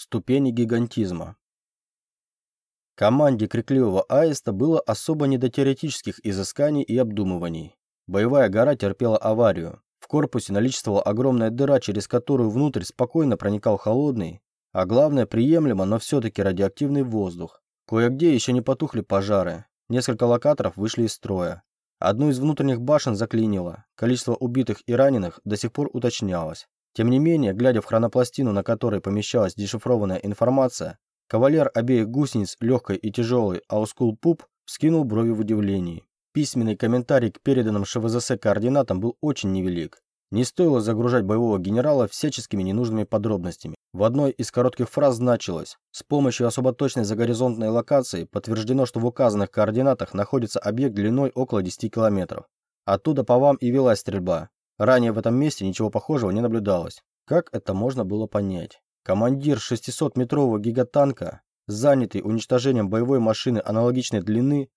Ступени гигантизма. Команде крикливого аиста было особо не до теоретических изысканий и обдумываний. Боевая гора терпела аварию. В корпусе наличествовала огромная дыра, через которую внутрь спокойно проникал холодный, а главное приемлемо, но все-таки радиоактивный воздух. Кое-где еще не потухли пожары. Несколько локаторов вышли из строя. Одну из внутренних башен заклинило. Количество убитых и раненых до сих пор уточнялось. Тем не менее, глядя в хронопластину, на которой помещалась дешифрованная информация, кавалер обеих гусениц, легкой и тяжелой, Аускул Пуп, вскинул брови в удивлении. Письменный комментарий к переданным ШВЗС координатам был очень невелик. Не стоило загружать боевого генерала всяческими ненужными подробностями. В одной из коротких фраз значилось «С помощью особо точной загоризонтной локации подтверждено, что в указанных координатах находится объект длиной около 10 километров. Оттуда по вам и велась стрельба. Ранее в этом месте ничего похожего не наблюдалось. Как это можно было понять? Командир 600-метрового гигатанка, занятый уничтожением боевой машины аналогичной длины,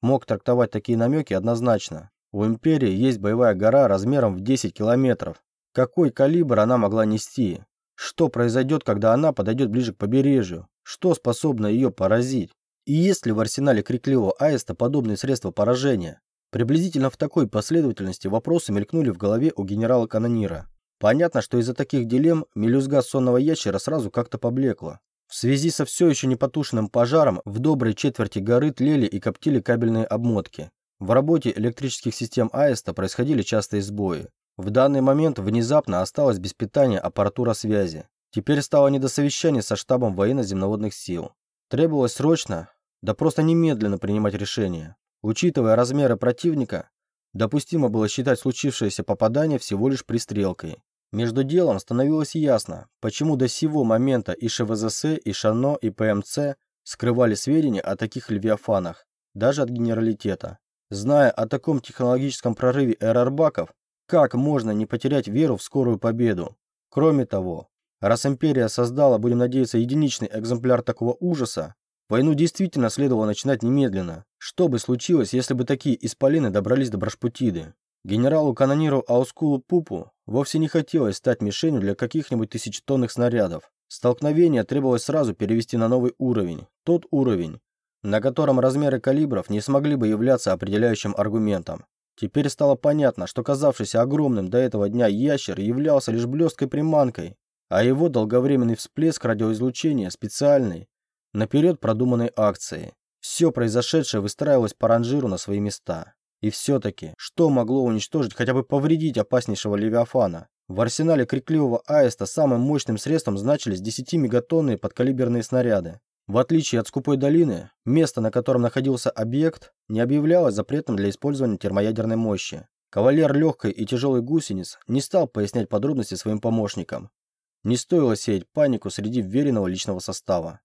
мог трактовать такие намеки однозначно. У Империи есть боевая гора размером в 10 километров. Какой калибр она могла нести? Что произойдет, когда она подойдет ближе к побережью? Что способно ее поразить? И есть ли в арсенале крикливого аиста подобные средства поражения? Приблизительно в такой последовательности вопросы мелькнули в голове у генерала-канонира. Понятно, что из-за таких дилемм мелюзга сонного ящера сразу как-то поблекла. В связи со все еще непотушенным пожаром в доброй четверти горы тлели и коптили кабельные обмотки. В работе электрических систем Аиста происходили частые сбои. В данный момент внезапно осталась без питания аппаратура связи. Теперь стало не до совещания со штабом военно-земноводных сил. Требовалось срочно, да просто немедленно принимать решение. Учитывая размеры противника, допустимо было считать случившееся попадание всего лишь пристрелкой. Между делом становилось ясно, почему до сего момента и ШВЗС, и ШАНО, и ПМЦ скрывали сведения о таких левиафанах, даже от генералитета. Зная о таком технологическом прорыве эрарбаков, как можно не потерять веру в скорую победу? Кроме того, раз империя создала, будем надеяться, единичный экземпляр такого ужаса, Войну действительно следовало начинать немедленно. Что бы случилось, если бы такие исполины добрались до Брашпутиды? Генералу-канониру Аускулу Пупу вовсе не хотелось стать мишенью для каких-нибудь тысячетонных снарядов. Столкновение требовалось сразу перевести на новый уровень. Тот уровень, на котором размеры калибров не смогли бы являться определяющим аргументом. Теперь стало понятно, что казавшийся огромным до этого дня ящер являлся лишь блесткой приманкой, а его долговременный всплеск радиоизлучения специальный, наперед продуманной акции. Все произошедшее выстраивалось по ранжиру на свои места. И все-таки, что могло уничтожить, хотя бы повредить опаснейшего Левиафана? В арсенале крикливого аиста самым мощным средством значились 10-мегатонные подкалиберные снаряды. В отличие от скупой долины, место, на котором находился объект, не объявлялось запретным для использования термоядерной мощи. Кавалер легкой и тяжелой гусениц не стал пояснять подробности своим помощникам. Не стоило сеять панику среди веренного личного состава.